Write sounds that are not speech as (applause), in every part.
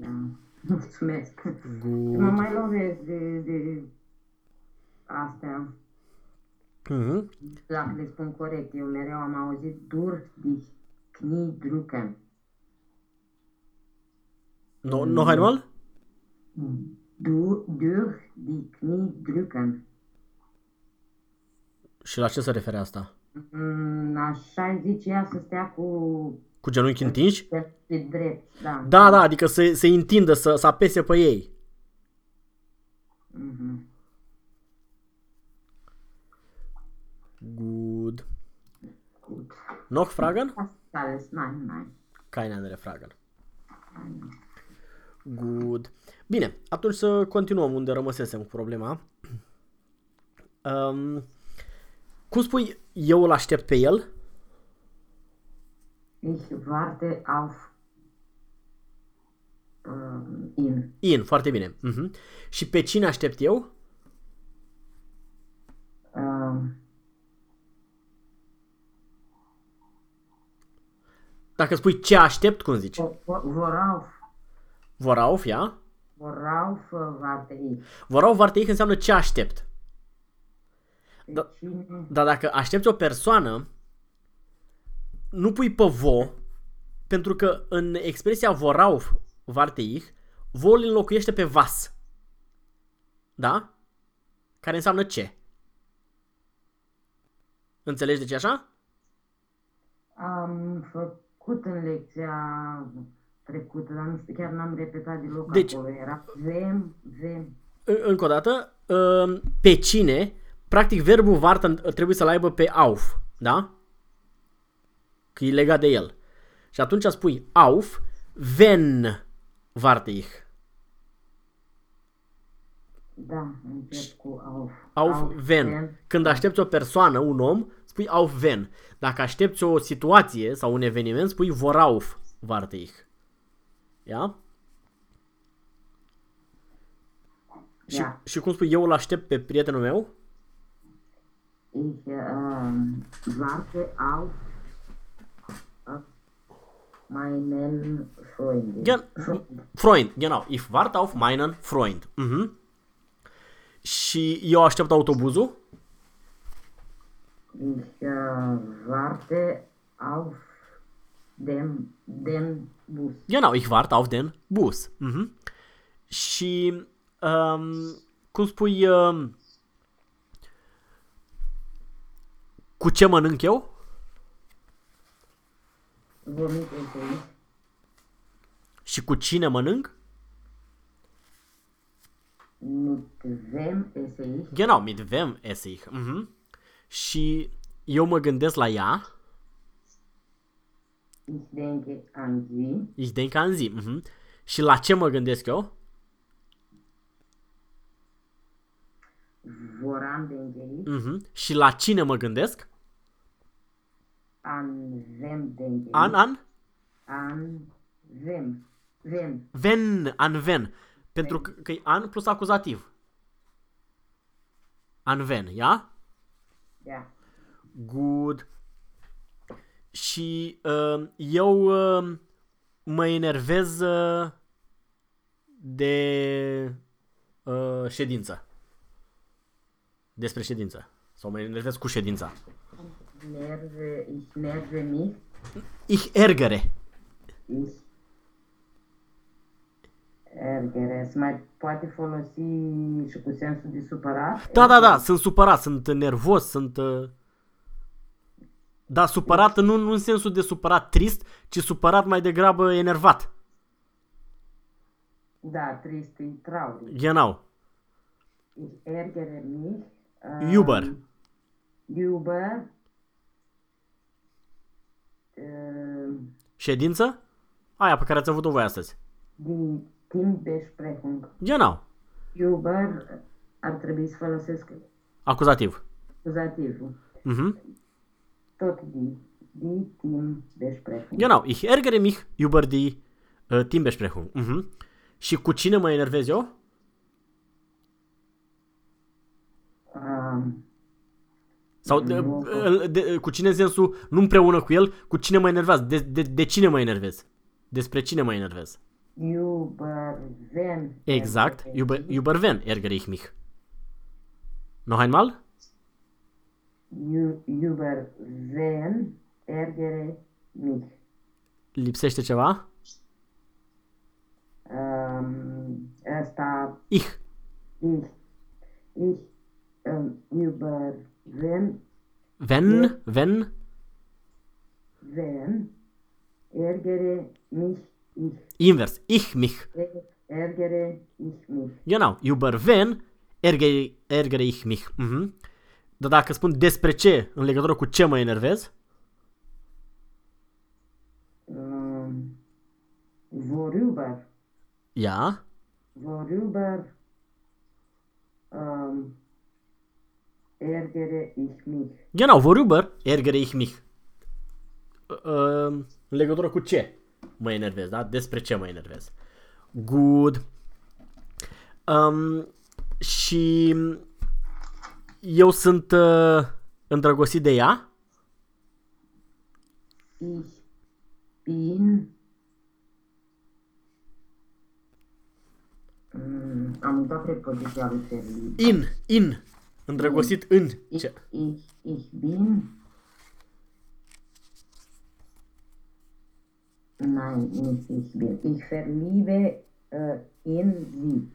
Da. (laughs) Mulțumesc. Good. Mă mai lovesc de, de astea. Mhm. Dacă le spun corect, eu mereu am auzit dur dich knie drücken. No, noch einmal? Du, durch die Knie drücken. Și la ce se referă asta? Mm, Așa zice ea să stea cu Cu genunchi întinși? de drept, da. Da, da, adică să se întindă, să, să apese pe ei. Mhm. Good. Gut. Noch Fragen? Das ist alles, nein, nein. Keine andere Fragen. Good. Bine, atunci să continuăm unde rămăsesem cu problema. Um, cum spui, eu îl aștept pe el? Ich warte auf ähm, ihn. In, foarte bine. Mhm. Și pe cine aștept eu? Ähm, Dacă spui ce aștept, cum zici? wo- wo- worauf, Vorauf, ia? worauf äh, warte ich? Vorauf, varteich înseamnă ce aștept. Pe Da. cine? Dar dacă aștepți o persoană, nu pui pe vo, pentru că în expresia vorauf, varteich, vo îl înlocuiește pe vas. Da? Care înseamnă ce? Înțelegi de ce așa? Am făcut în lecția trecută, dar nu știu, chiar n-am repetat deloc Deci- acolo. Era vem, vem. În- Încă o dată, um, pe cine, practic verbul warten trebuie să-l aibă pe auf, da? Că e legat de el. Și atunci spui auf, wenn warte ich. Da, încep cu auf. Auf, wenn. Când aștepți o persoană, un om, spui auf wenn. Dacă aștepți o situație sau un eveniment, spui vorauf warte ich. Ia? Și, Ja. și cum spui, eu îl aștept pe prietenul meu? Ich ähm, warte auf, auf meinen Freund. Gen, Freund, genau. Ich warte auf meinen Freund. Mhm. Și eu aștept autobuzul? Ich äh, warte auf den, den Bus. Genau, ich warte auf den Bus. Mhm. Și um, cum spui um, cu ce mănânc eu? Womit esse ich? Și cu cine mănânc? Mit wem esse ich? Genau, mit wem esse ich. Mhm. Și eu mă gândesc la ea. Ich denke an sie. Ich denke an sie. Mhm. Și la ce mă gândesc eu? Woran denke ich? Mhm. Și la cine mă gândesc? An wem denke An, ich? an? An wem? Wem? Ven, an ven. Pentru că, că e an plus acuzativ. An ven, ia? Ja. Good. Și uh, eu uh, mă enervez uh, de uh, ședință. Despre ședință. Sau mă enervez cu ședința. Nerve, ich nerve mich. Ich ärgere. Ich ärgere. Se mai poate folosi și cu sensul de supărat? Da, da, da, sunt supărat, sunt nervos, sunt... Uh... Da, supărat nu, nu în sensul de supărat trist, ci supărat mai degrabă enervat. Da, trist, e traurig. Genau. Ich ärgere mich. ähm, Über. Über. Ähm, Ședință? Aia pe care ați avut-o voi astăzi. Die Teambesprechung. Genau. Über ar trebui să folosesc Acuzativ. acuzativul. Mhm. Tot die. Die Teambesprechung. Genau. Ich ärgere mich über die uh, Teambesprechung. Mhm. Și cu cine mă enervez eu? Ähm, Sau de, Nu. de, de, cu cine în sensul nu împreună cu el, cu cine mă enervez? De, de, de cine mă enervez? Despre cine mă enervez? über wen Exakt. ärgere Über, über wen ärgere ich mich? Noch einmal? Ju- über wen ärgere mich? Lipsește ceva? Ähm, ăsta, Ich. ich, ich, ähm, über wen, Wenn, wenn, wen ärgere mich ich? invers. Ich mich. Ärgere ich mich? Genau. Über wen ärgere, ärgere ich mich. Mhm. Dar dacă spun despre ce, în legătură cu ce mă enervez, Ähm, worüber? ja, Worüber ähm, ärgere ich mich? Genau, worüber ärgere ich mich? Uh, în legătură cu ce mă enervez, da? Despre ce mă enervez. Good. Um, și eu sunt uh, îndrăgostit de ea. Ich bin. Mm, am uitat prepoziția lui Ferli. In, in. Îndrăgostit în Ich, ce? ich, ich bin. Nein, nicht ich bin. Ich verliebe äh, in sie.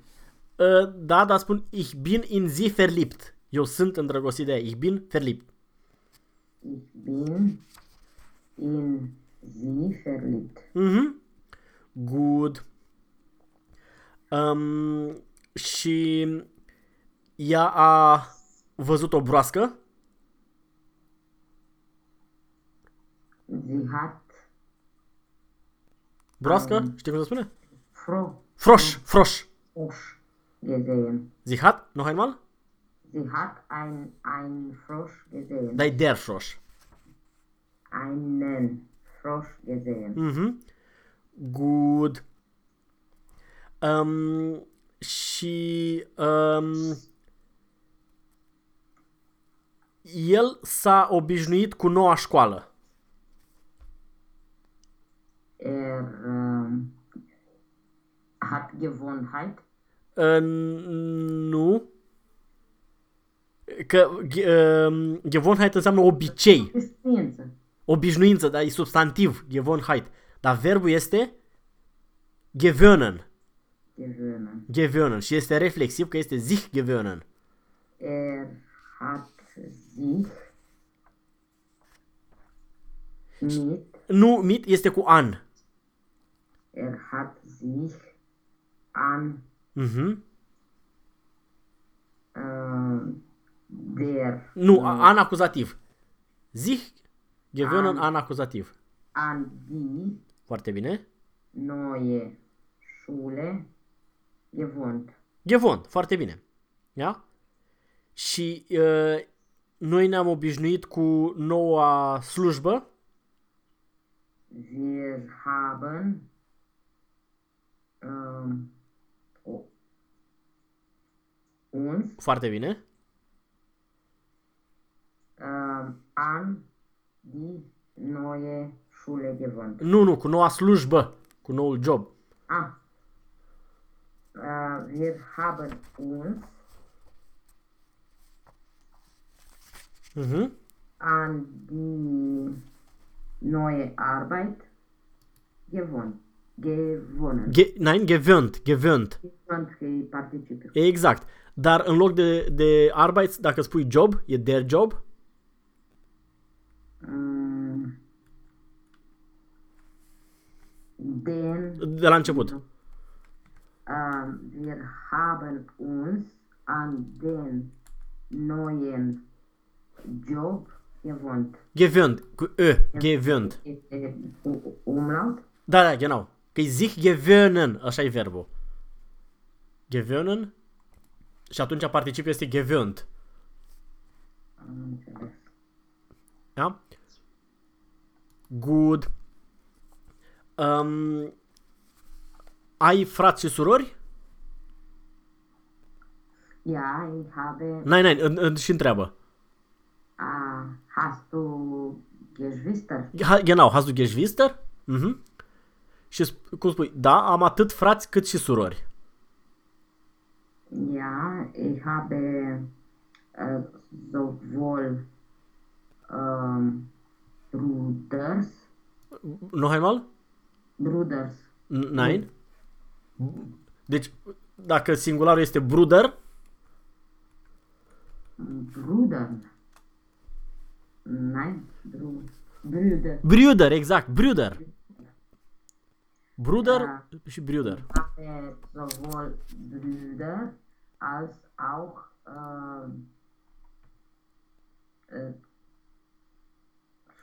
Uh, da, dar spun ich bin in sie verliebt. Eu sunt îndrăgostit de ea. Ich bin verliebt. Ich bin in sie verliebt. Mhm. Good. Um, și ea a văzut o broască. Sie hat Broască? Știi cum se spune? Fro Frosch, Frosch. Frosch gesehen. Sie hat, noch einmal? Sie hat ein, ein Frosch gesehen. Da, e der Frosch. Einen Frosch gesehen. Mhm. Good. Um, și um, el s-a obișnuit cu noua școală. Er ähm, hat Gewohnheit. Uh, nu. Că uh, Gewohnheit înseamnă obicei, Experiență. obișnuință, dar e substantiv, Gewohnheit. Dar verbul este gewöhnen, Gewöhnen. gewöhnen și este reflexiv că este sich gewöhnen. Er hat sich mit, Nu mit este cu an. er hat sich an Mhm. äh, der Nu, an acuzativ. Sich gewöhnen An. an acuzativ. an die Foarte bine. neue Schule gewohnt. Gewohnt, foarte bine. Da? Și uh, noi ne-am obișnuit cu noua slujbă. Wir haben ähm, o- uns Foarte bine. ähm, an die neue Schule gewohnt. Nu, nu, cu noua slujbă, cu noul job. Ah, äh, wir haben uns Mhm. an die neue Arbeit gewohnt. Gewonnen. Ge- nein, gewöhnt, gewöhnt. Gewohnt că e participiu. Exact. Dar în loc de, de Arbeit, dacă spui job, e der job. Mm. Den De la început. ähm, wir haben uns an den neuen Job gewohnt. Gewöhnt, cu ö, gewöhnt. Este u- umlaut? Da, da, genau. Că e sich gewöhnen, așa e verbul. Gewöhnen și atunci participul este gewöhnt. Am înțeles. Ja? Good. Um, ai frați și surori? Ja, ich habe. Nein, nein, în, în, și întreabă. Ah, hast du Geschwister? Ha, genau, hast du Geschwister? Mhm. Și sp- cum spui, da, am atât frați cât și surori. Ja, ich habe äh, sowohl ähm, Bruders, Noch einmal? Bruders, N- Nein? Deci, dacă singularul este bruder, Bruder. Nein, Bru Brüder. Brüder, exact, Brüder. Bruder și Brüder. habe sowohl Brüder als auch äh, äh,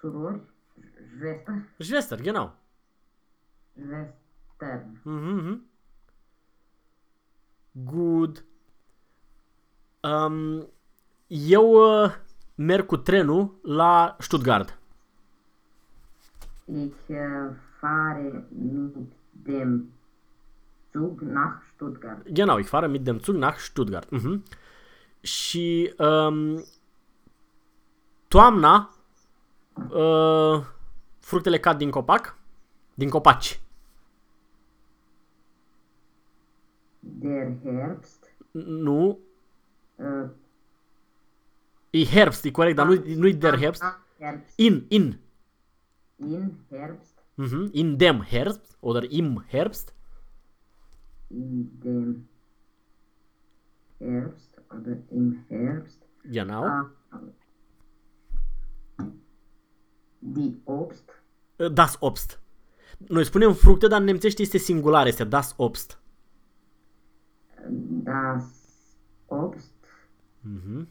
Surori, Schwester, Schwester, genau. Schwester. Mhm, mhm. Good. Um, eu uh, merg cu trenul la Stuttgart. Ich äh, fahre mit dem Zug nach Stuttgart. Genau, ich fahre mit dem Zug nach Stuttgart. Mhm. Și um, toamna uh, fructele cad din copac, din copaci. Der Herbst, Nu, äh, e Herbst, e corect, dar nu, nu-i der Herbst. ah, Herbst, In, in. in Herbst, Mhm. In dem Herbst oder im Herbst. in dem Herbst oder im Herbst, Genau. ah, die Obst, Das Obst. Noi spunem fructe, dar în nemțește este singular, este das Obst. das Obst, Mhm.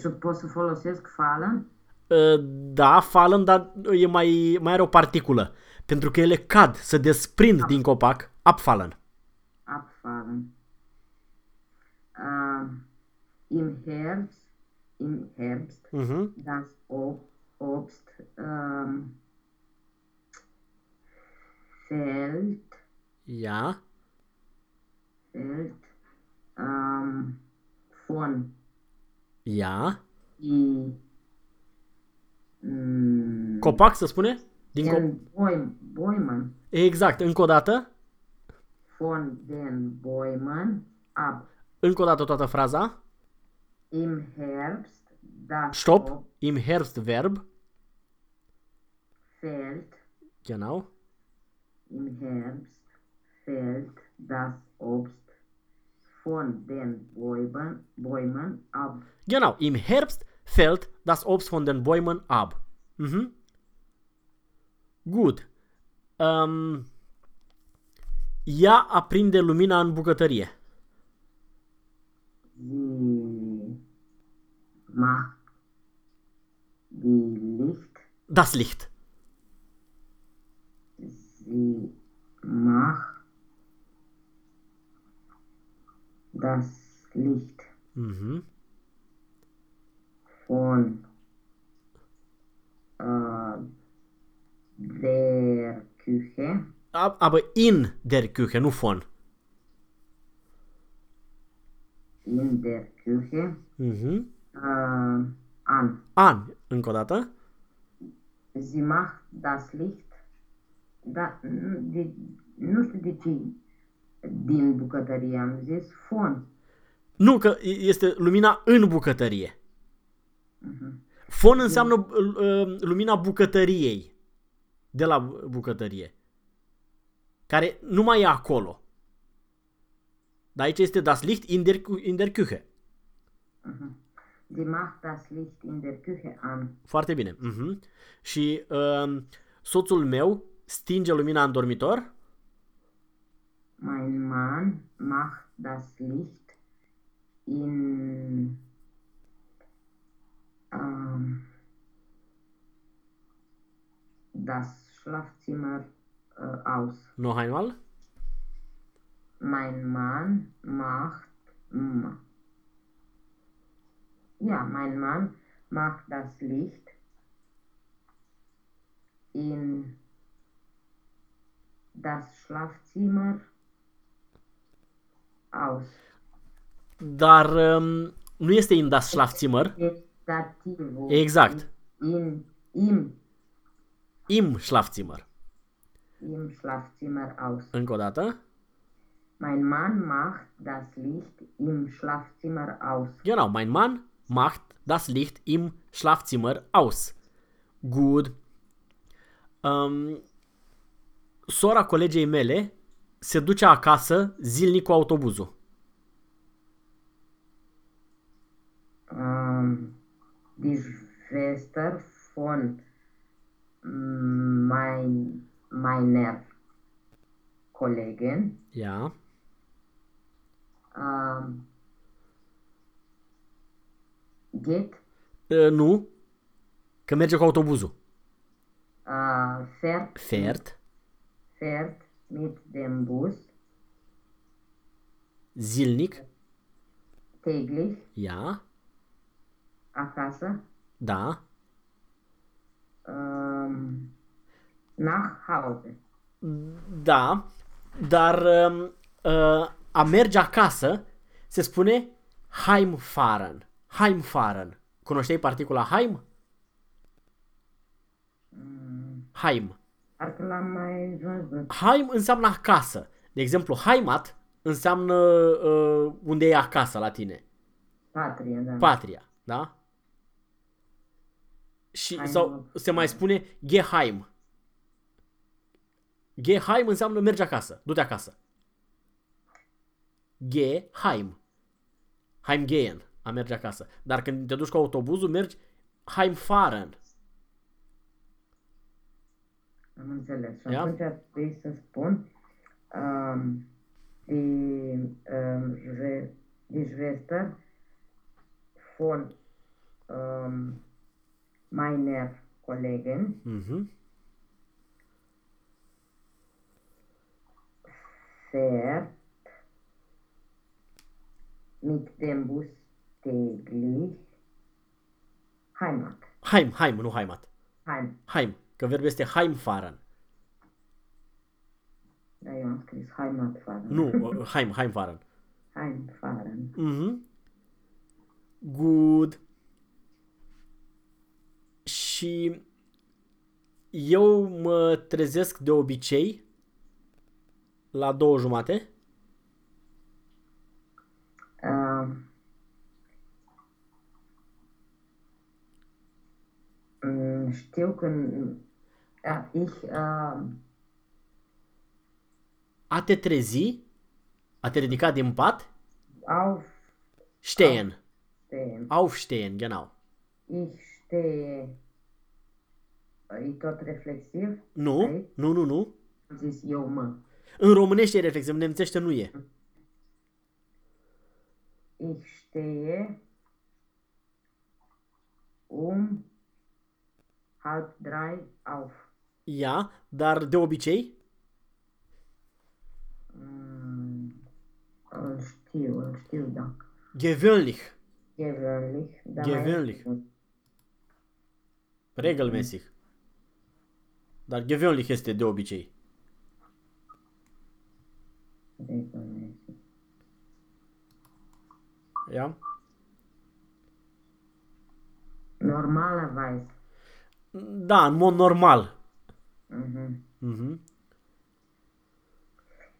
Și pot să folosesc fală, Uh, Da, fallen, dar e mai, mai are o particulă. Pentru că ele cad, se desprind din copac, abfallen. abfallen. Äh, Im Herbst, im Herbst, Mhm. das Ob Obst ähm, fällt, Ja. fällt ähm, von Ja. die mm, Copac, să spune? Din cop- den Bäum, Bäumen, exact, încă o dată. von den Bäumen ab. Încă o dată toată fraza. Im Herbst, das Stop. Ob Im Herbst verb. fällt Genau. Im Herbst fällt das Obst von den Bäumen, Bäumen ab. Genau. Im Herbst fällt das Obst von den Bäumen ab. Mhm. Good. Um, ea aprinde lumina în bucătărie. Sie macht die Licht, Das Licht. sie macht das Licht Mhm. von äh, der Küche Ab- Aber in der Küche, nu von. in der Küche Mhm. äh, an. An, încă o dată. Sie macht das Licht. Da, de, nu știu de ce din bucătărie am zis fon. Nu, că este lumina în bucătărie. Fon înseamnă uh, lumina bucătăriei. De la bucătărie. Care nu mai e acolo. Dar aici este das Licht in der, Kü- in der Küche. Sie macht das Licht in der Küche an. Foarte bine. Mhm. Și uh, soțul meu stinge lumina în dormitor. Mein Mann macht das Licht in ähm, das Schlafzimmer äh, aus. Noch einmal. Mein Mann macht. Ja, mein Mann macht das Licht in das Schlafzimmer aus. Dar um, nu este in das Schlafzimmer. Dativul. Exact. In, im Im Schlafzimmer. im Schlafzimmer aus. Încă o dată. Mein Mann macht das Licht im Schlafzimmer aus. Genau, mein Mann macht das Licht im Schlafzimmer aus. Good. Um, sora colegei mele se duce acasă zilnic cu autobuzul. Ähm, die Schwester von mein, meiner Kollegin Ja. ähm, geht, Uh, nu, că merge cu autobuzul. äh, fährt, Fährt fährt mit dem Bus zilnic. täglich Ja. acasă Da. ähm, nach Hause. Da. Dar um, uh, a merge acasă se spune Heimfahren. Heimfahren. Cunoșteai particula Heim? Heim. Parcă l-am mai văzut. Heim înseamnă acasă. De exemplu, Heimat înseamnă uh, unde e acasă la tine. Patrie, da. Patria, da? Și Heim. sau se mai spune Geheim. Geheim înseamnă mergi acasă, du-te acasă. Geheim. Heimgehen, a merge acasă. Dar când te duci cu autobuzul, mergi Heimfahren. Am înțeles. Și Ia. atunci ar trebui să spun um, die, um, Schwe- die Schwester von um, meiner Kollegin Mhm. fährt mit dem Bus täglich Heimat. Heim, Heim, nu Heimat. Heim. Heim, că verbul este Heimfahren. Da, eu am scris Heimat fahren. Nu, uh, Heim, Heimfahren. Heim fahren. Mhm. Good. Și eu mă trezesc de obicei la două jumate. Ähm, mm, știu că uh, ich uh, A te trezi, a te ridica din pat, aufstehen. stehen. Aufstehen, genau. Ich stehe. E tot reflexiv? Nu, Aici? nu, nu, nu. Am zis eu mă. În românește e reflexiv, în nemțește nu e. Ich stehe um halb drei auf. Ia, dar de obicei, Mm, îl știu, îl știu, da. gewöhnlich, Gewöhnlich. Da Gewöhnlich. Mai... regelmäßig. Dar gewöhnlich este de obicei. Regelmäßig. Ia? Normalerweise. Da, în mod normal. Mhm. Mhm.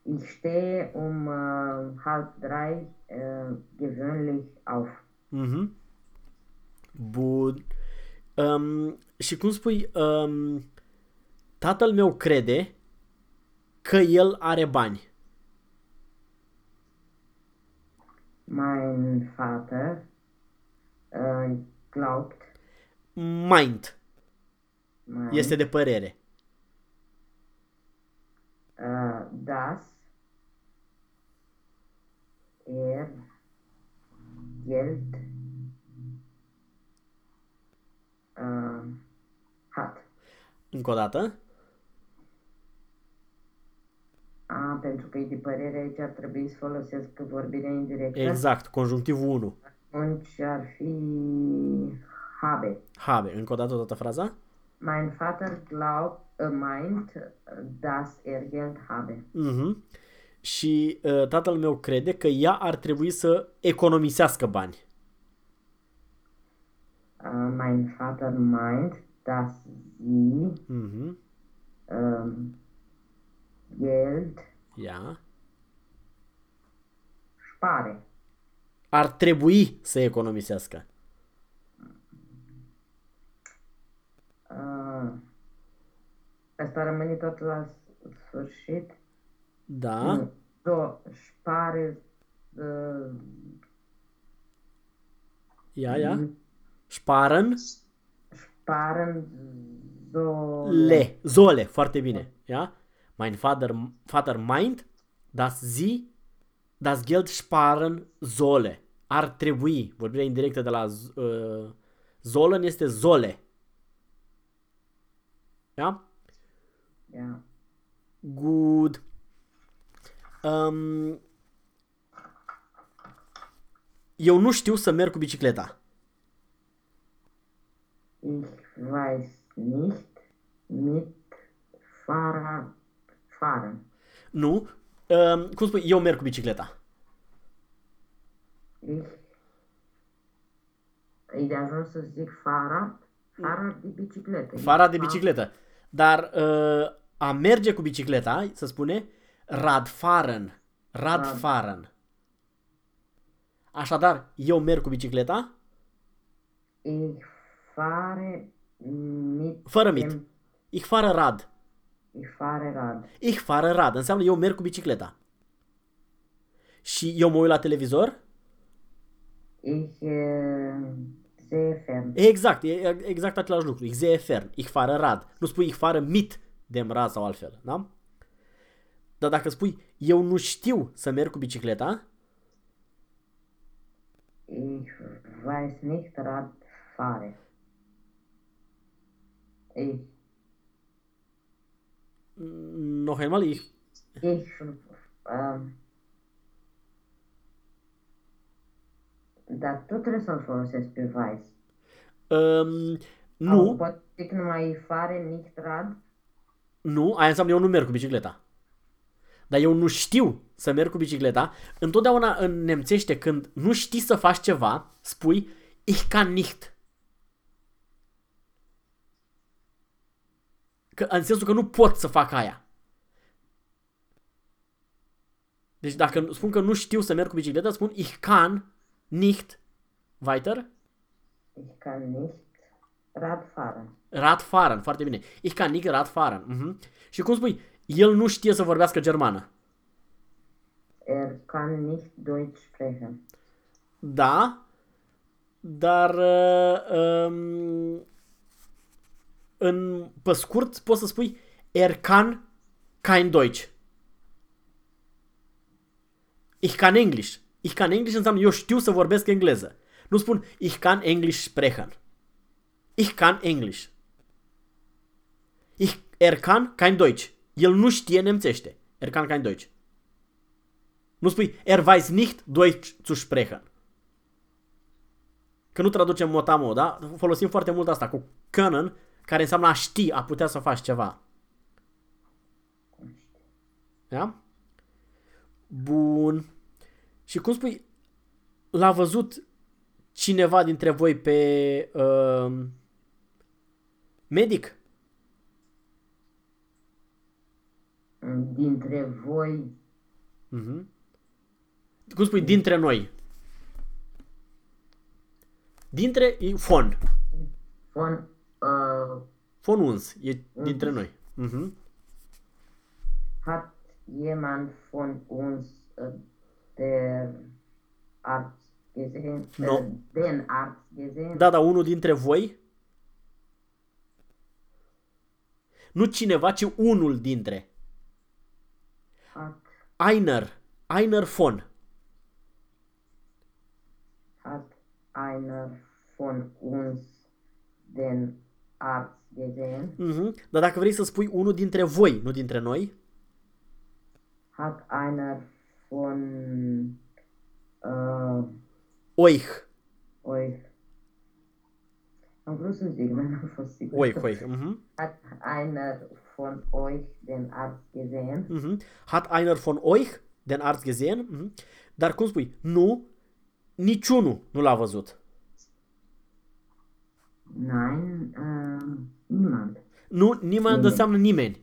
Ich stehe um äh, halb drei äh, gewöhnlich auf. Mhm. Bun. Um, și cum spui, um, tatăl meu crede că el are bani. Mein Vater äh, glaubt, Mind mein, este de părere. Äh, dass er Geld äh, hat. Încă o dată. A, pentru că e de părere aici ar trebui să folosesc vorbirea indirectă. Exact, conjunctivul 1. Atunci ar fi habe. Habe. Încă o dată toată fraza. Mein Vater glaubt, äh, meint, äh, dass er Geld habe. Mhm. Și uh, tatăl meu crede că ea ar trebui să economisească bani. Äh, mein Vater meint, dass sie Mhm. ähm, Geld Ja. spare. Ar trebui să economisească. Uh, asta rămâne tot la s- sfârșit. Da. Nu. So, spare uh, Ia, ia. Sparen sparen so le. Zole. Foarte bine. Ja? Mein Vater, Vater meint, dass sie das Geld sparen solle. Ar trebui. Vorbirea indirectă de la z- uh, Zolen este zole. Ja? Ja. Good. Um, eu nu știu să merg cu bicicleta. Ich weiß nicht mit Fahrrad fahren. Nu? Um, cum spui? Eu merg cu bicicleta. Ich E de ajuns să zic Fahrrad, Fahrrad de bicicletă. Fara de bicicletă. Dar uh, a merge cu bicicleta, se spune Radfahren. Radfahren. Așadar, eu merg cu bicicleta Ich fahre mit fără mit. dem Ich fahre Rad. Ich fahre Rad. Ich fahre Rad. Înseamnă eu merg cu bicicleta. Și eu mă uit la televizor? Ich äh, sehe fern. Exact, e exact același lucru. Ich sehe fern. Ich fahre Rad. Nu spui ich fahre mit dem Rad sau altfel, da? Dar dacă spui eu nu știu să merg cu bicicleta, Ich weiß nicht Rad fahre. Ich, noch einmal, ich, ich ähm, dar tot trebuie să-l folosesc pe weiß. um, Sau nu, pot zic numai fare, nicht Rad. nu, aia înseamnă eu nu merg cu bicicleta. Dar eu nu știu să merg cu bicicleta. Întotdeauna în nemțește când nu știi să faci ceva, spui ich kann nicht. Că, în sensul că nu pot să fac aia. Deci dacă spun că nu știu să merg cu bicicleta, spun ich kann nicht weiter Ich kann nicht Rad fahren. Radfahren, foarte bine. Ich kann nicht Radfahren. Mhm. Și cum spui, el nu știe să vorbească germană. Er kann nicht Deutsch sprechen. Da, dar uh, um, în, pe scurt poți să spui er kann kein Deutsch. Ich kann English. Ich kann English înseamnă eu știu să vorbesc engleză. Nu spun ich kann English sprechen. Ich kann English. Ich, er kann kein Deutsch. El nu știe nemțește. Er kann kein Deutsch. Nu spui er weiß nicht Deutsch zu sprechen. Că nu traducem motamo, da? Folosim foarte mult asta cu können, care înseamnă a ști, a putea să faci ceva. Da? Bun. Și cum spui, l-a văzut cineva dintre voi pe uh, medic? Dintre voi, Mhm. Cum spui, dintre noi? Dintre, e fon. von äh, Fon uns, e dintre noi. Mhm. hat jemand von uns äh, der Arzt gesehen? No. Äh, den Arzt gesehen? Da, da, unul dintre voi. Nu cineva, ci unul dintre. Hat, Einer. Einer von. hat einer von uns den Arzt gesehen? Mhm. Dar dacă vrei să spui unul dintre voi, nu dintre noi, Hat einer von äh, oich. euch am dar n-am fost sigur. Oich, oich. Mhm. Hat einer von euch den Arzt gesehen? Mhm. Hat einer von euch den Arzt gesehen? Mhm. Dar cum spui? Nu, niciunul nu l-a văzut. Nein, äh, niemand. Nu, nimeni Nimeni. înseamnă nimeni.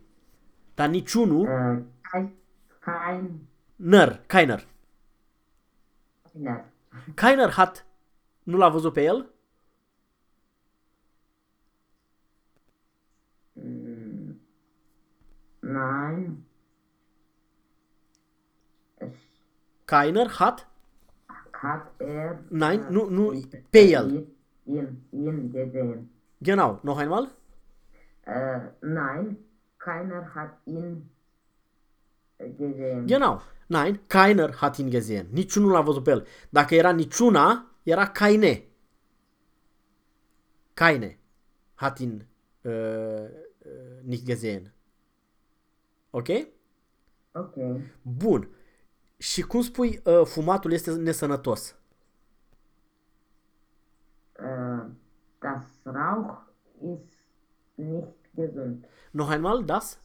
Dar niciunul, Äh, Kein, kein, Năr, keiner. keiner. Keiner hat, nu l-a văzut pe el? Mm, Nein. Es Keiner hat, hat er. nein, äh, nu, nu, pe el. ihn, ihn, ihn gesehen. Genau, noch einmal? Äh, nein, keiner hat ihn äh, gesehen. Genau, nein, keiner hat ihn gesehen. Niciunul l-a văzut pe el. Dacă era niciuna, era keine. Keine hat ihn uh, uh, nicht gesehen. Ok? Ok. Bun. Și cum spui uh, fumatul este nesănătos? Äh, das Rauch ist nicht gesund. Noch einmal, das?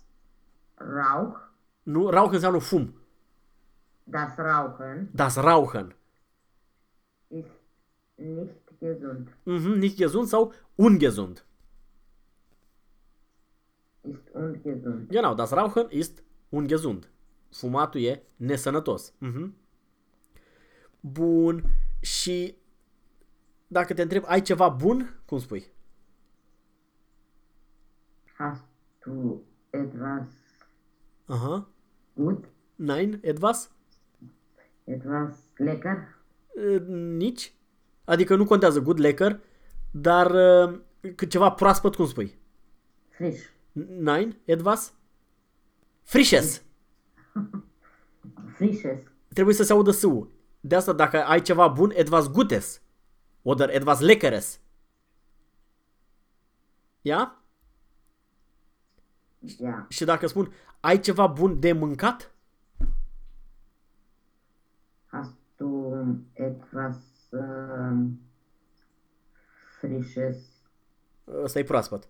Rauch, Nu, rauch înseamnă fum. das Rauchen Das Rauchen. ist nicht gesund. Mhm, nicht gesund sau ungesund. Ist ungesund. Genau, das Rauchen ist ungesund. Fumatul e nesănătos. Mhm. Bun. Și dacă te întreb, ai ceva bun? Cum spui? Hast du etwas Aha. Gut, Nein, etwas? etwas lecker? Uh, Nici. Adică nu contează good, lecker, dar uh, cât ceva proaspăt, cum spui? Frisch. Nein, etwas? Frisches. (laughs) Frisches. Trebuie să se audă s De asta dacă ai ceva bun, etwas gutes. Oder etwas leckeres. Ia? Ja. Și dacă spun, ai ceva bun de mâncat? Hast du etwas ähm, Frisches? Ăsta e proaspăt.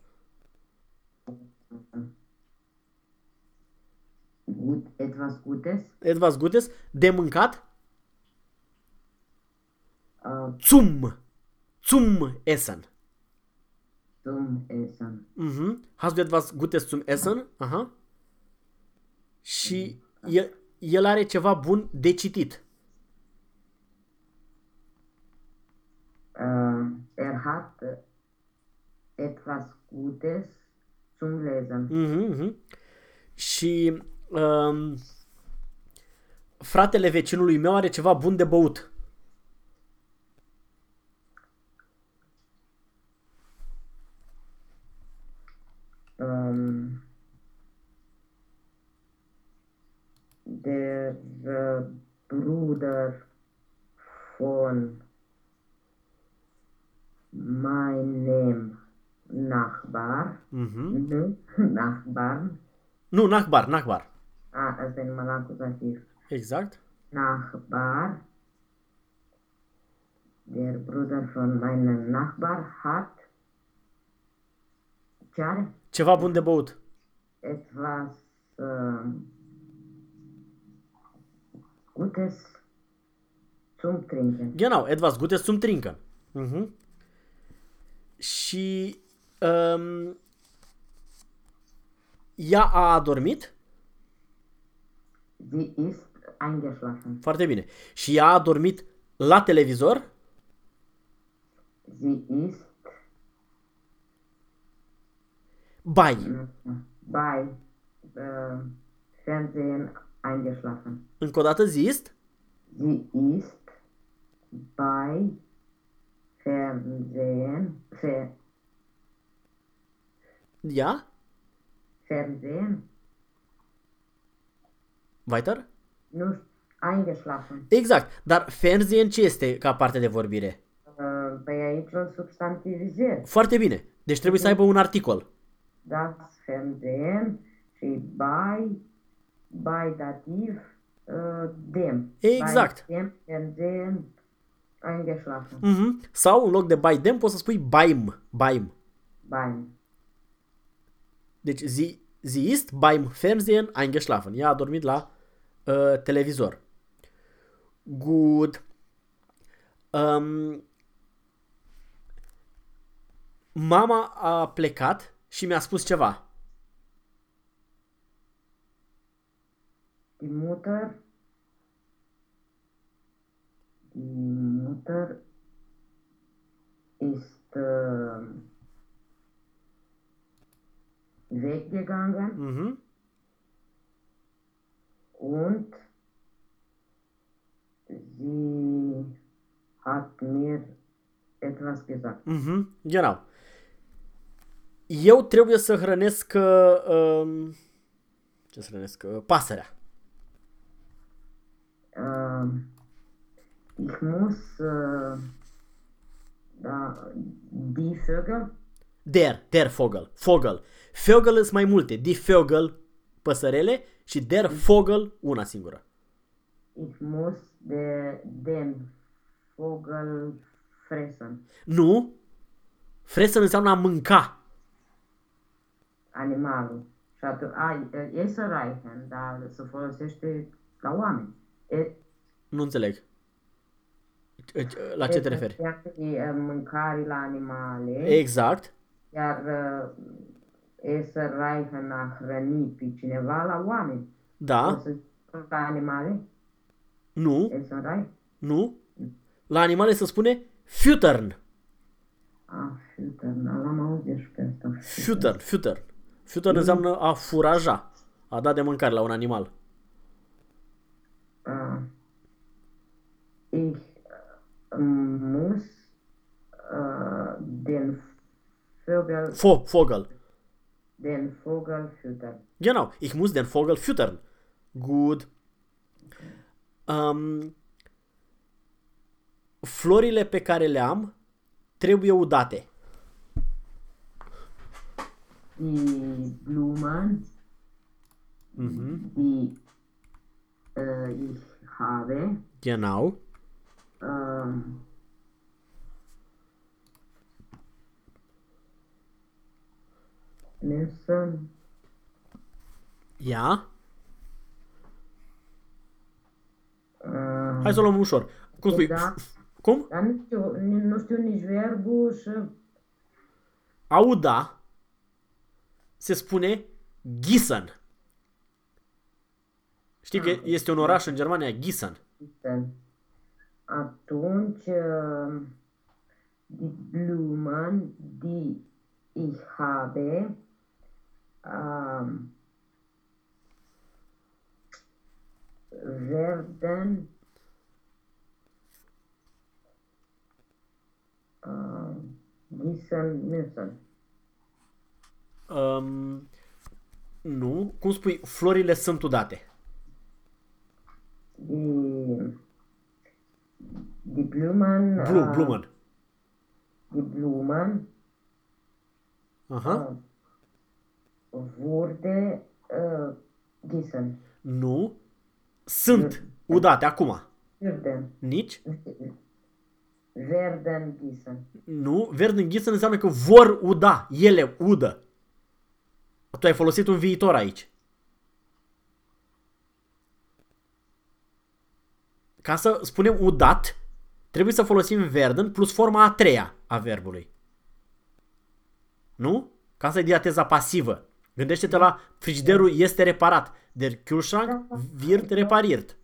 Gut, etwas Gutes? Etwas gutes de mâncat? Äh, Zum. Zum Essen. zum Essen. Mhm. Hast du etwas gutes zum Essen? Aha. Și el, el are ceva bun de citit. Äh, er hat äh, etwas Gutes zum Lesen. Mhm, mhm. Și um, fratele vecinului meu are ceva bun de băut. Ähm, der äh, Bruder von meinem Nachbar, Mhm. mhm. Nachbarn, Nu, Nachbar, Nachbar. ah, asta e numai la acuzativ, Exact. Nachbar, der Bruder von meinem Nachbar hat, ce are? Ceva bun de băut. etwas ähm, Gutes zum Trinken. Genau, etwas Gutes zum Trinken. Mhm. Și um, ea a adormit? Sie ist eingeschlafen. Foarte bine. Și ea a adormit la televizor? Sie ist Bai. äh, bei äh, Fernsehen eingeschlafen. Încă o dată zi ist? Sie ist bei Fernsehen, Fer, Ea? Fernsehen, Weiter? nu eingeschlafen. Exact. Dar Fernsehen ce este ca parte de vorbire? Äh, Păi aici un substantivizez. Foarte bine. Deci trebuie să aibă un articol. das Fernsehen și bei, bei dativ uh, dem. Exact. Bei dem Fernsehen eingeschlafen. Mhm. Sau în loc de by them poți să spui beim. Beim. Beim. Deci zi, zi ist beim Fernsehen eingeschlafen. Ea a dormit la uh, televizor. Good. Um, mama a plecat și mi-a spus ceva. Die Mutter, die Mutter ist äh, weggegangen Mhm. und sie hat mir etwas gesagt. Mhm. Genau. Eu trebuie să hrănesc uh, um, ce să hrănesc? Uh, pasărea. Äh, ich muss äh, da, die Vögel, Der, der Vogel. Vogel. Vogel sunt mai multe. Die Vogel, păsărele, și der Vogel, una singură. ich muss de, den Vogel fressen. Nu. Fressen înseamnă a mânca. animalul. Și atunci, a, e să reichen, dar se folosește la oameni. E, Nu înțeleg. La ce te referi? E mâncare la animale, Exact. iar e să reichen a hrăni pe cineva la oameni. O Da. să la animale, Nu. e să reichen. Nu. La animale se spune füttern. A, füttern, l-am auzit și pe asta. Füttern, füttern. Füttern înseamnă a furaja. A da de mâncare la un animal. Uh, ich uh, muss uh, den Vögel, Fo, Vogel. den Vogel füttern. Genau. Ich muss den Vogel füttern. Good. Um, florile pe care le am trebuie udate. Die Blumen, die äh, ich habe, Genau. Ähm, müssen Ja. äh, Hai să o luăm ușor. Cum spui? Da. Cum? dar nu știu, ni- nu știu nici verbul și Auda se spune Gießen. Știi că este un oraș în Germania, Gießen. Dann. Atunci, äh, die Blumen, die ich habe, ähm, werden äh, gießen müssen. Um, nu. Cum spui? Florile sunt udate. Die, die Blumen, Blu, äh, Blumen. die Blumen Aha. äh, wurde äh, gießen. Nu. Sunt udate acum. Werden. Nici. Werden gießen. Nu. Werden Gießen înseamnă că vor uda. Ele udă. Tu ai folosit un viitor aici. Ca să spunem udat, trebuie să folosim werden plus forma a treia a verbului. Nu? Ca să-i diateza pasivă. Gândește-te la frigiderul este reparat. Der Kühlschrank wird repariert.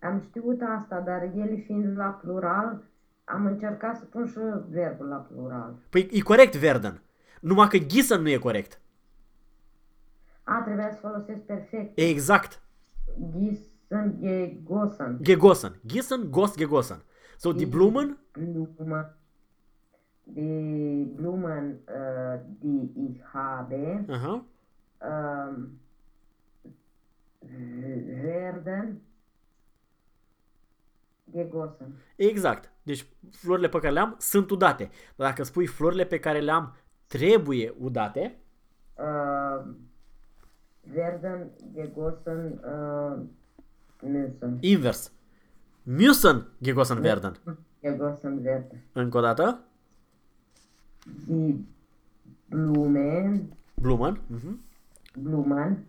Am știut asta, dar ele fiind la plural, am încercat să pun și verbul la plural. Păi e corect werden. Numai că Gießen nu e corect. A, trebuia să folosesc perfect. Exact. Gießen, gegossen. Gegossen. Gießen, goss, gegossen. So, die Blumen, Blumen. Die Blumen, äh, die ich habe, aha, ähm, werden gegossen. exact. Deci florile pe care le am sunt udate. Dar dacă spui florile pe care le am trebuie udate, Äh, werden gegossen äh, müssen. invers. Müssen gegossen werden. Gegossen werden. Încă o dată. Die Blumen, Blumen. Mhm. Blumen,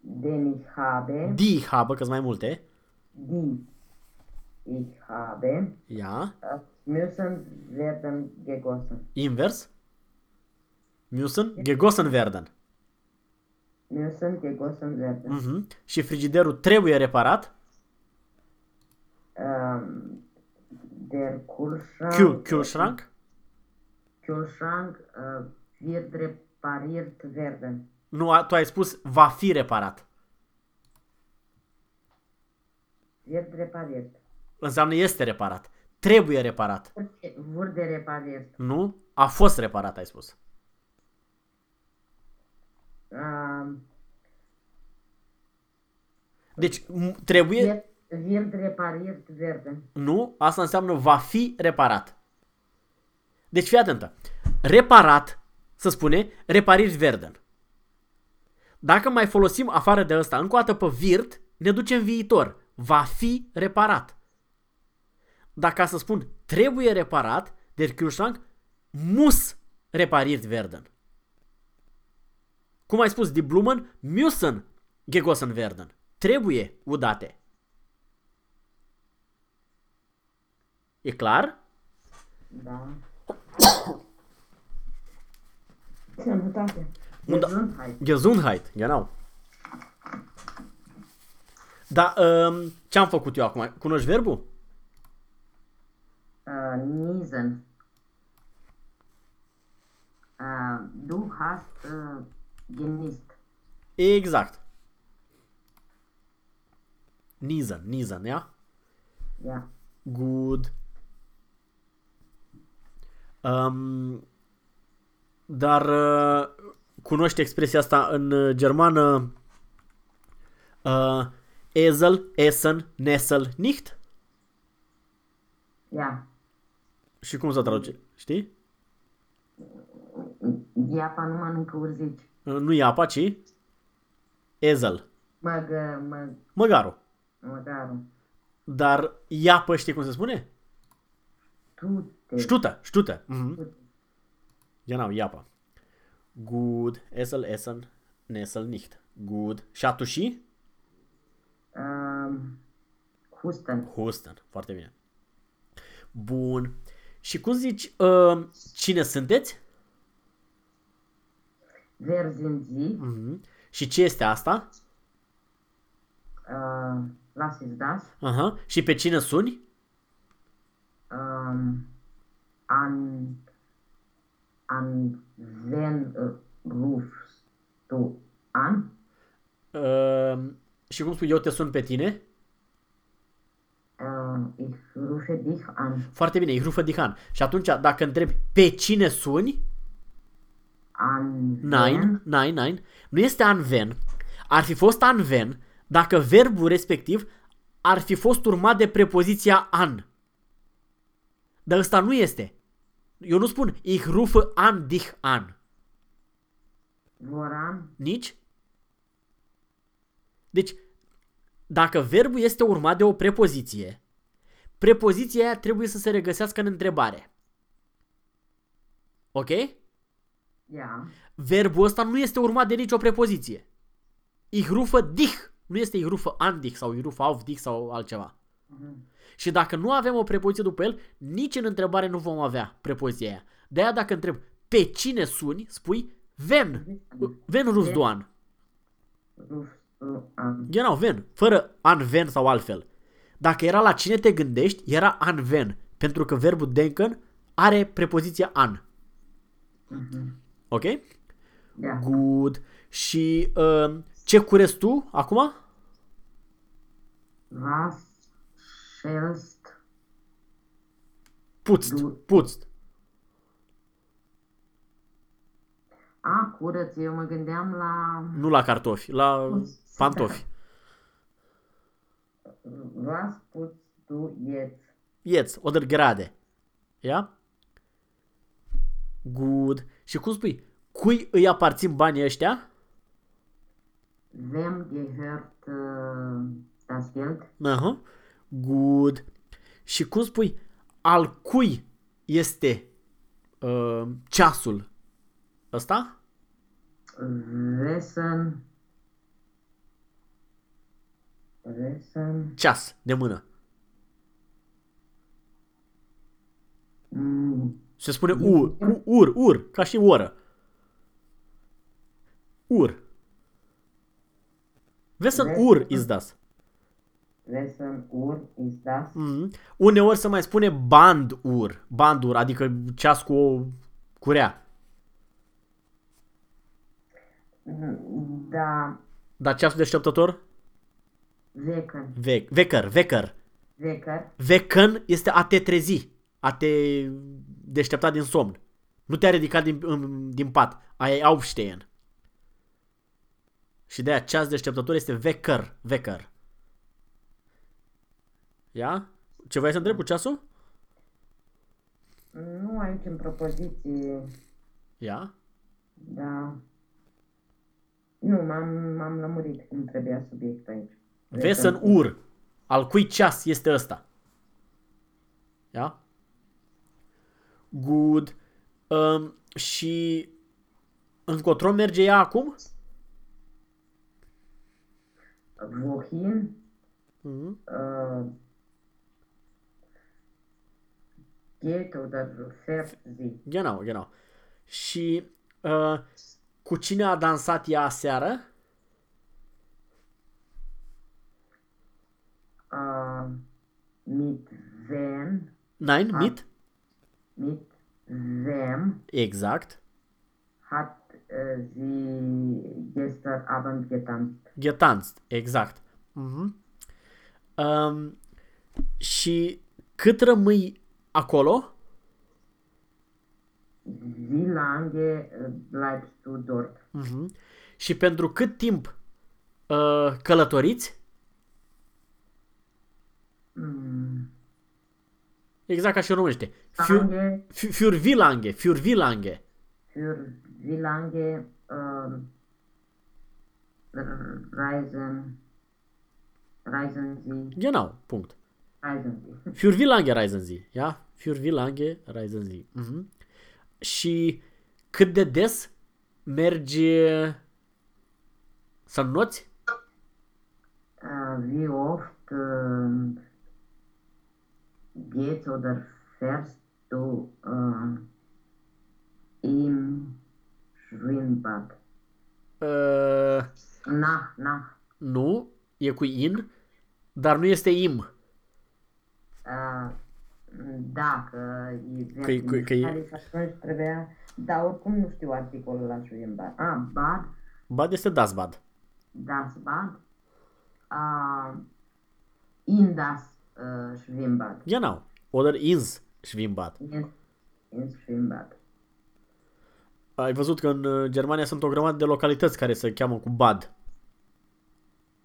den ich habe, Die habe, că mai multe. die ich habe, Ja. äh, müssen werden gegossen. Invers. Müssen gegossen werden. Müssen gegossen werden. Mhm. Și frigiderul trebuie reparat. Ähm, der Kühlschrank, Kühl, Kühlschrank. Kühlschrank äh, wird repariert werden. Nu, a- tu ai spus va fi reparat. Wird repariert. Înseamnă este reparat. Trebuie reparat. Wurde repariert. Nu? A fost reparat, ai spus. Ähm, Deci m- trebuie, wird, wird repariert werden. nu? Asta înseamnă va fi reparat. Deci fii atentă. Reparat, să spune, reparir werden. Dacă mai folosim afară de ăsta încă o dată pe virt, ne ducem viitor. Va fi reparat. Dacă să spun trebuie reparat, der Kühlschrank muss repariert werden. Cum ai spus, die Blumen müssen gegossen werden. Trebuie udate. E clar? Da. (coughs) Sănătate. Und- Gesundheit. Gesundheit, genau. Da, um, ce am făcut eu acum? Cunoști verbul? Äh, niesen. Äh, du hast äh, genießt. Exact. Niesen, niesen, ja? Ja. Good. Um, dar uh, cunoști expresia asta în uh, germană uh, Esel, Essen, Nessel, nicht? Ja. Și cum se traduce? Știi? Iapa nu mănâncă urzici. Uh, Nu e apa, ci Esel, Mă, gă, mă, măgarul. măgarul. Dar iapă știi cum se spune? Tu te... Ștută, ștută. Mhm. Genau, iapa. Good, Esel, Essen, Nessel, nicht. Good. Și atunci și? Ähm, Husten. Houston. Foarte bine. Bun. Și cum zici, uh, cine sunteți? Wer sind Sie? Mhm. Și ce este asta? Äh, was ist das? Aha. Și pe cine suni? Ähm, an, an wen äh, rufst du an? Uh, și cum spui, eu te sun pe tine? Äh, ich rufe dich an. Foarte bine, ich rufe dich an. Și atunci, dacă întrebi pe cine suni, An nein, wen? nein, nein, nu este an ven. Ar fi fost an ven dacă verbul respectiv ar fi fost urmat de prepoziția an. Dar ăsta nu este. Eu nu spun ich rufe an dich an. Woran? Nici? Deci, dacă verbul este urmat de o prepoziție, prepoziția aia trebuie să se regăsească în întrebare. Ok? Ja. Verbul ăsta nu este urmat de nicio prepoziție. Ich rufe dich. Nu este ich rufe an dich sau ich rufe auf dich sau altceva. Mhm. Și dacă nu avem o prepoziție după el, nici în întrebare nu vom avea prepoziția aia. De aia dacă întreb pe cine suni, spui ven. Ven rufst du an. Rufst du an? Genau, ven. Fără an ven sau altfel. Dacă era la cine te gândești, era an ven. Pentru că verbul denken are prepoziția an. Mhm. Ok? Ja. Good. Și uh, ce curezi tu acum? Was schälst Putzt. Du- Putzt. A, curăț, eu mă gândeam la Nu la cartofi, la Putz. pantofi. was putzt du jetzt? Jetzt, oder gerade. Ia? Good. Și cum spui? Cui îi aparțin banii ăștia? Wem gehört äh, das Geld? Aha. Good. Și cum spui? Al cui este uh, ceasul ăsta? Wessen Wessen Ceas, de mână. mm, Se spune ur, u- ur, ur, ca și oră. Ur. Wessen Wessen- Uhr ist das? Wessen Uhr ist das? Mhm. Uneori se mai spune Banduhr, Banduhr, adică ceas cu o curea. Da, Dar ceasul deșteptător? Wecker. Ve- Wecker, Wecker. Wecker. Wecken este a te trezi, a te deștepta din somn. Nu te-a ridicat din, în- din pat. Aia e Aufstehen. Și de aia ceas deșteptător este Wecker, Wecker. Ia? Ce vrei să întreb cu ceasul? Nu aici în propoziție, Ia? da. Nu, m-am, m-am lămurit cum trebuia subiectul aici. Wessen Uhr. Al cui ceas este ăsta? Ia? Good. Um, și încotro merge ea acum? Wohin? Mhm. Uh, geht oder fährt sie? Genau, genau. Și uh, cu cine a dansat ea aseară? Uh, mit wem? Nein, Ah. mit? Mit wem Exact. hat äh, sie gestern Abend getanzt? Getanzt, exact. Mhm. Um, și cât rămâi acolo? Wie lange äh, bleibst du dort? Mhm. Și pentru cât timp uh, călătoriți? Mm, Exact ca și în românește. Für, lange, für, für wie lange? Für wie lange? für wie lange äh, reisen, reisen Sie? Genau, Punkt. Reisen Sie. Für wie lange (laughs) reisen Sie? Ja? Für wie lange reisen Sie? Mhm. Și cât de des merge să noți? Äh, wie oft äh, geht's oder fährst du äh, im Schwimmbad? Uh, Nach, nach. nu, e cu in, dar nu este im. Uh, da, că e Că e- că- că e- și atunci trebuia, dar oricum nu știu articolul la Schwimmbad. Ah, bad, Bad este das Bad. das Bad, uh, in das uh, Schwimmbad, Genau. Oder ins Schwimmbad. in, in Schwimmbad. Ai văzut că în uh, Germania sunt o grămadă de localități care se cheamă cu Bad.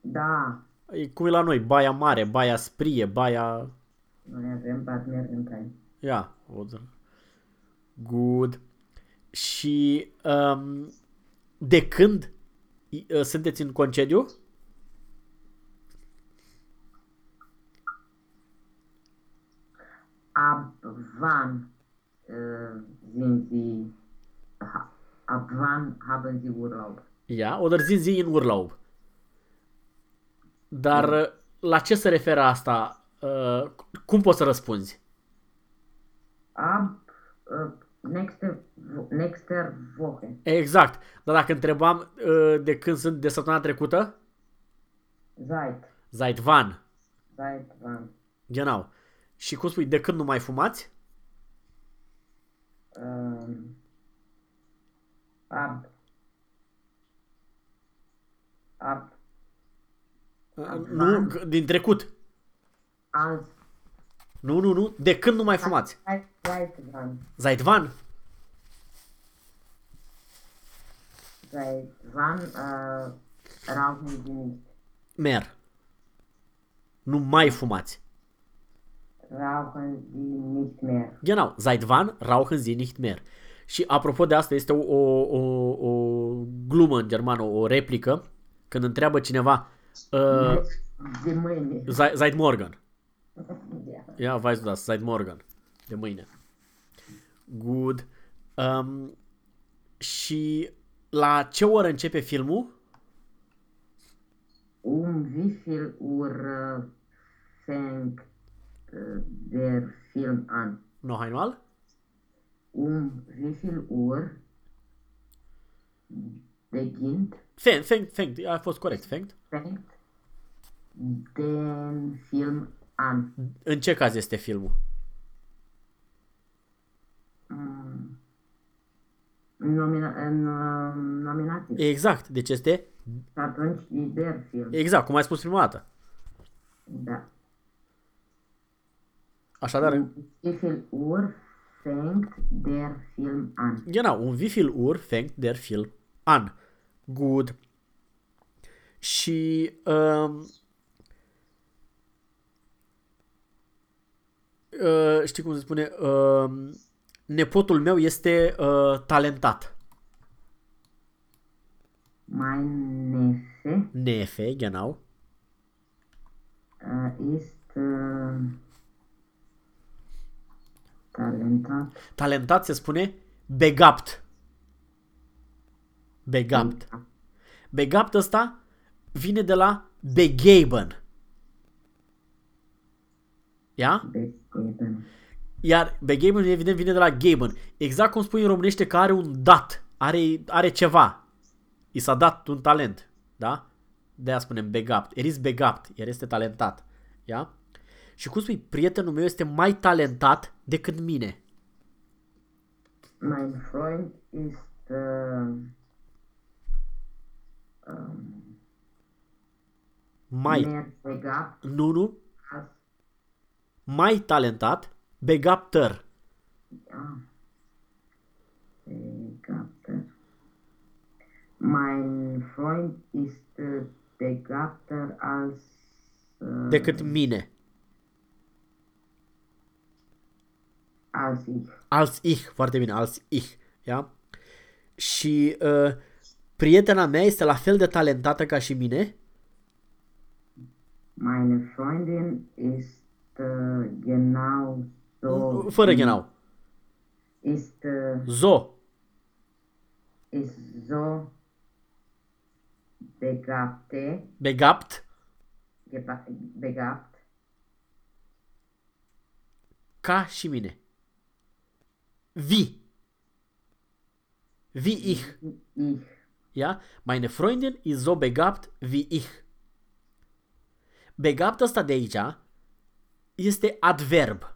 Da, E cum e la noi, Baia Mare, Baia Sprie, Baia... noi avem Bad Mergentheim. Ia, oder. Good. Și um, de când i- uh, sunteți în concediu? Ab wann äh, sind Sie, ha, ab wann haben Sie Urlaub? Ia, oder sind Sie in Urlaub? Dar uh, la ce se referă asta? Uh, cum poți să răspunzi? Ab äh, nächste, Wo- nächste Woche. Exact. Dar dacă întrebam uh, de când sunt de săptămâna trecută? Seit, Seit wann? seit wann? Genau. Și cum spui, de când nu mai fumați? Ähm, ab, ab, Uh, nu, g- din trecut. Als, Nu, nu, nu. De când nu mai fumați? seit, seit wann? Seit wann? Seit wann äh, rauchen Sie nicht? Mer. Nu mai fumați. Rauchen Sie nicht mehr? Genau. Seit wann rauchen Sie nicht mehr? Și apropo de asta, este o, o, o, o glumă în germană, o replică, când întreabă cineva uh, De mâine. Sei- Seit morgen. Ja. Ja, weißt du das, seit morgen. De mâine. Good. Um, și la ce oră începe filmul? Um wie viel Uhr äh, fängt äh, der Film an? Noch einmal? Um wie viel Uhr beginnt Fengt, Fengt, Fengt, a fost corect, Fengt. Fängt den Film an. În ce caz este filmul? Mm. În, nomina- în uh, nominativ. Exact, deci este Și atunci e der Film. exact, cum ai spus prima dată. Da. Așadar, Wie viel Uhr fängt der Film an? genau, un wie viel Uhr fängt der Film an? Good. Și um, uh, știi cum se spune? Um, nepotul meu este uh, talentat. Mein Neffe Nefe, genau. äh, ist äh, talentat. Talentat se spune begabt. Begabt. Begabt ăsta vine de la begeben. Ia? Besteben. Iar begeben evident vine de la geben. Exact cum spui în românește că are un dat, are, are ceva. I s-a dat un talent, da? De-aia spunem begabt. Er ist begabt, el este talentat. Ia? Și cum spui, prietenul meu este mai talentat decât mine. Mein Freund ist äh, ähm, Mai, mehr begabt nu, nu, als mai talentat, begabter. ja, begabter. Mein Freund ist äh, begabter als äh, decât mine. als ich. Als ich, foarte bine, als ich. Ia? Și uh, prietena mea este la fel de talentată ca și mine. Meine Freundin ist äh, genau so. Fără genau. Ist, äh, Zo. ist so begabte, Begabt. geba- begabt Ca și mine. Wie. Wie ich. wie ich. Ja? Meine Freundin ist so begabt wie ich. Begabt ăsta de aici este adverb.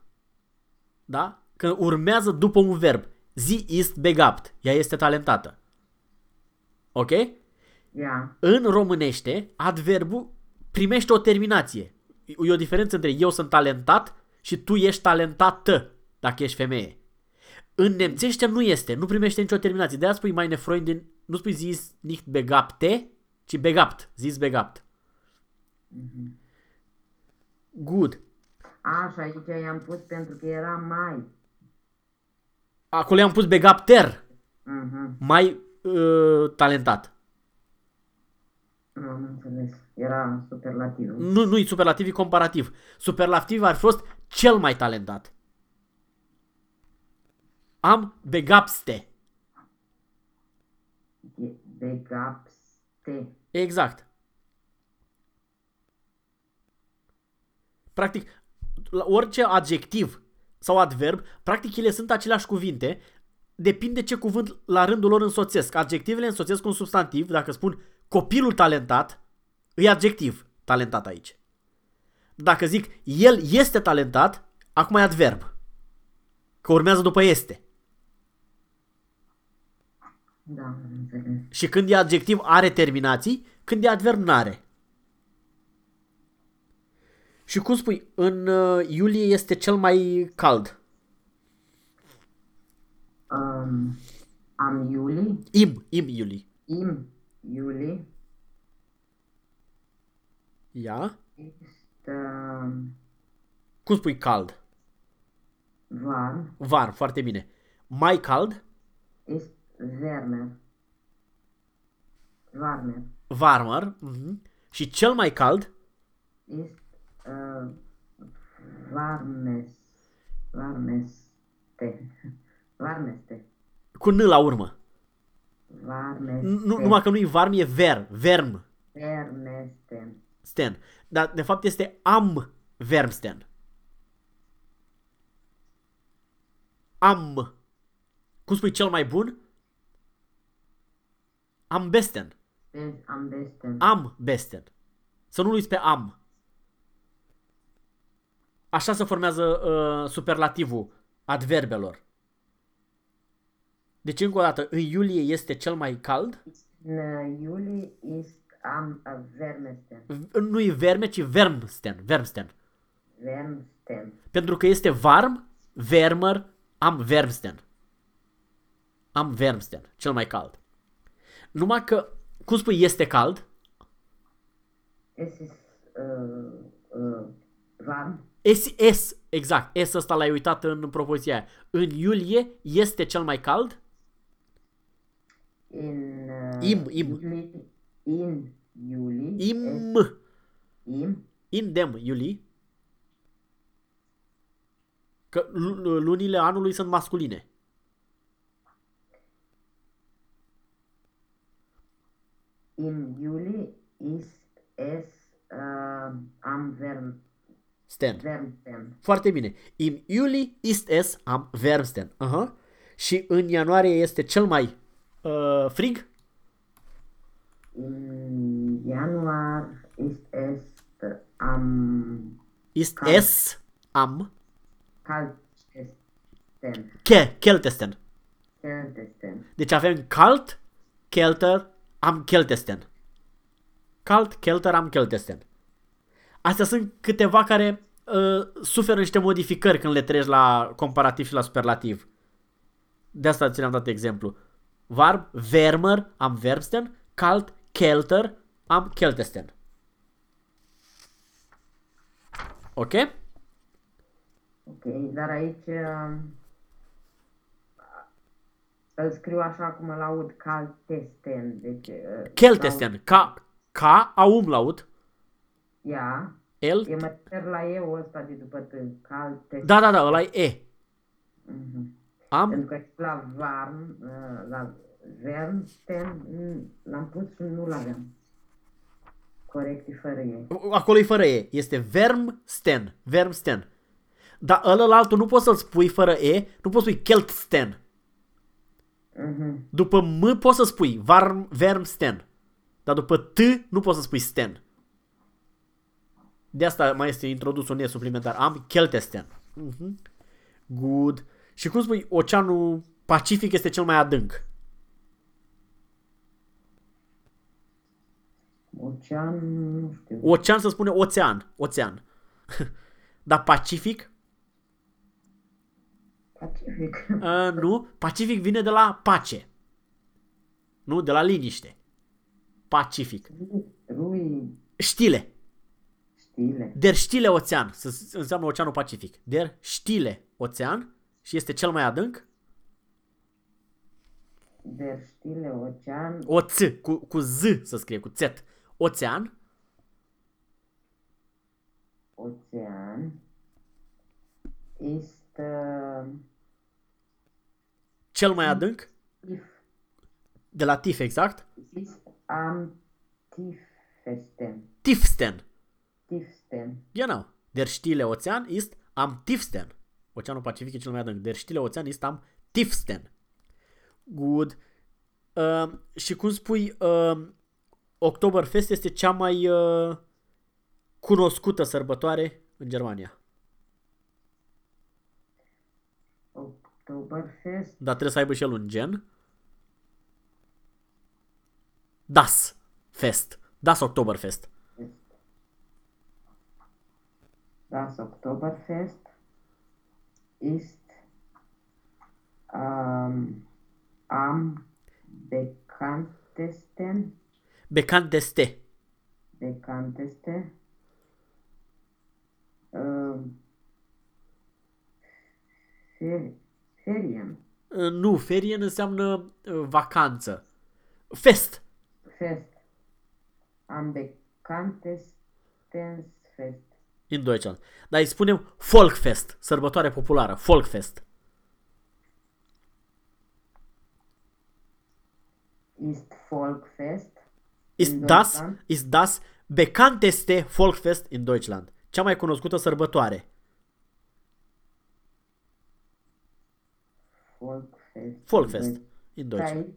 Da? Când urmează după un verb. Sie ist begabt. Ea este talentată. Ok? Ja, În românește, adverbul primește o terminație. E o diferență între eu sunt talentat și tu ești talentată, dacă ești femeie. În nemțește nu este, nu primește nicio terminație. De-aia spui meine Freundin, nu spui sie ist nicht begabte, ci begabt, sie ist begabt. Good. A, și aici i-am pus pentru că era mai. Acolo i-am pus begabter, Mhm, mai uh, talentat. Nu am înțeles. Era superlativ. Nu, nu-i superlativ, e comparativ. Superlativ ar fi fost cel mai talentat. Am begabste. Ge- Begabste. Exact. Practic, la orice adjectiv sau adverb, practic ele sunt aceleași cuvinte, depinde ce cuvânt la rândul lor însoțesc. Adjectivele însoțesc un substantiv, dacă spun copilul talentat, e adjectiv talentat aici. Dacă zic el este talentat, acum e adverb. Că urmează după este. Da, am înțeles. Și când e adjectiv are terminații, când e adverb n-are. Și cum spui, în uh, iulie este cel mai cald. Um, am Juli, Im, im iulie. im Juli Ia? ist ähm, Cum spui cald? warm, Var, foarte bine. Mai cald? ist wärmer. Warmer Varmer. mhm. Și cel mai cald? ist äh, warmes, warmeste, warmeste, Cu N la urmă. warmeste, Nu, numai că nu e varm, e ver. Verm. wärmeste, Sten. Dar de fapt este am vermsten. Am. Cum spui cel mai bun? Am besten. Be- am besten. Am besten. Să nu uiți pe am. Așa se formează uh, superlativul adverbelor. Deci, încă o dată, în iulie este cel mai cald. In uh, Juli ist am uh, wärmesten. V- Nu e verme, ci vermsten. Vermsten. Wärmsten. Pentru că este varm, vermer, am vermsten. Am vermsten, cel mai cald. Numai că, cum spui, este cald, Es ist uh, uh, warm. S, S, exact, S ăsta l-ai uitat în propoziția aia. În iulie este cel mai cald? In uh, Im, im. Juli, in Juli. Im, Es, im. in dem, iulie. Că lu- lunile anului sunt masculine. Im Juli ist es uh, am wärm, Sten. wärmsten. Foarte bine. Im iuli ist es am wärmsten. Aha. Și în ianuarie este cel mai uh, frig? Im Januar ist es am Ist Cald. es am kaltesten. ke, keltesten. Kältesten. Deci avem kalt, kelter, am keltesten. Kalt, kelter, am keltesten. Astea sunt câteva care uh, suferă niște modificări când le treci la comparativ și la superlativ. De asta ți-am dat exemplu. Varm, vermer, am verbsten, kalt, kelter, am keltesten. Ok? Ok, dar aici uh, îl scriu așa cum îl aud kaltesten. Deci, uh, Keltesten, ca, ca a umlaut, Ia. El, Eu mă refer la eu ăsta de după T. Kaltesten. da, da, da, ăla e e. Mhm. Am, Pentru că la varm, uh, la Wärmsten, mm, l-am pus și nu l-aveam. Corect, e fără e. acolo e fără e, este vermsten, vermsten. Dar ălălaltul nu poți să-l spui fără e, nu poți spui keltsten. Mhm. După m poți să spui varm, vermsten. Dar după t nu poți să spui sten. De asta mai este introdus un e suplimentar. Am keltesten. Mhm. Good. Și cum spui, oceanul Pacific este cel mai adânc. Ocean, nu știu. Ocean se spune oțean. Oțean. (laughs) Dar Pacific? Pacific. Uh, nu. Pacific vine de la pace. Nu? De la liniște. Pacific. Rui, Știle. Stile. Der Stile Oțean. să- Înseamnă Oceanul Pacific. Der Stile Oțean. Și este cel mai adânc. Der stile ocean, O ț, cu, cu Z să scrie, cu Z. Oțean. ocean ist uh, Cel mai adânc. tief, De la Tif, exact. ist am tiefsten. Tifsten. Tiefsten. Genau. Der Stille Ozean ist am tiefsten. Oceanul Pacific e cel mai adânc. Der Stille Ozean ist am tiefsten. Good. Uh, și cum spui, uh, Oktoberfest este cea mai uh, cunoscută sărbătoare în Germania. Oktoberfest, Dar trebuie să aibă și el un gen. Das Fest. Das Oktoberfest. Das Oktoberfest ist ähm, am bekanntesten, Bekannteste. bekannteste ähm, Fer Ferien, Uh, Nu, ferie înseamnă uh, vacanță. Fest. Fest, am bekanntesten Fest. În Deutschland. Dar îi spunem Folkfest, sărbătoare populară, Folkfest. Ist Volkfest Ist in das, Deutschland? ist das bekannteste Folkfest in Deutschland. Cea mai cunoscută sărbătoare. Volkfest. Folkfest in Și Deutschland. aici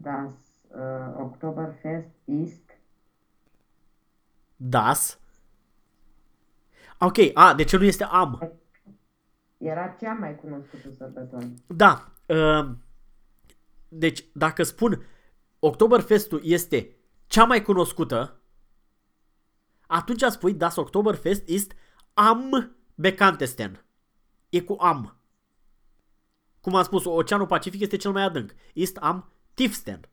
das uh, Oktoberfest ist Das. Ok, a, de ce nu este am? era cea mai cunoscută sărbătoare. Da. Uh, deci, dacă spun Oktoberfestul este cea mai cunoscută, atunci spui Das Oktoberfest ist am bekanntesten. E cu am. Cum am spus, Oceanul Pacific este cel mai adânc. Ist am tiefsten.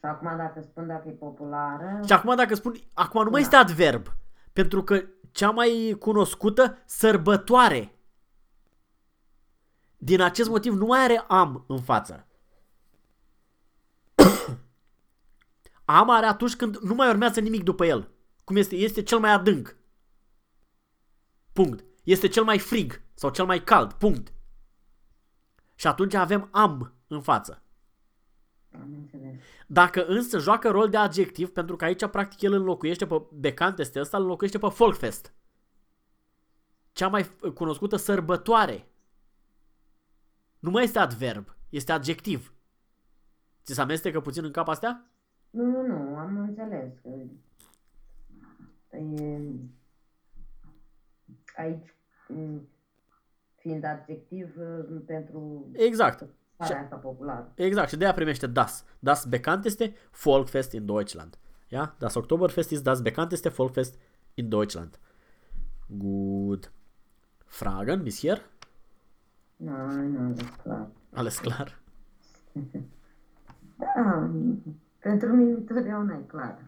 Și acum dacă spun dacă e populară, Și acum dacă spun, acum nu mai este adverb, pentru că cea mai cunoscută sărbătoare. Din acest motiv nu mai are am în față. (coughs) am are atunci când nu mai urmează nimic după el. Cum este? Este cel mai adânc. Punct. Este cel mai frig sau cel mai cald. Punct. Și atunci avem am în față. am înțeles. Dacă însă joacă rol de adjectiv, pentru că aici practic el înlocuiește pe Becanteste ăsta, îl înlocuiește pe Folkfest. Cea mai f- cunoscută sărbătoare. Nu mai este adverb, este adjectiv. Ți se amestecă puțin în cap astea? Nu, nu, nu, am înțeles. Că e, aici, m, fiind adjectiv m, pentru Exact. Starea asta populară. Exact, și de aia primește das. Das Bekannteste Folkfest in Deutschland. Ja? Das Oktoberfest ist das bekannteste Folkfest in Deutschland. Gut. Fragen, bisher? Nu, nu, e clar. Alles klar. (laughs) Da, pentru mine întotdeauna e clar.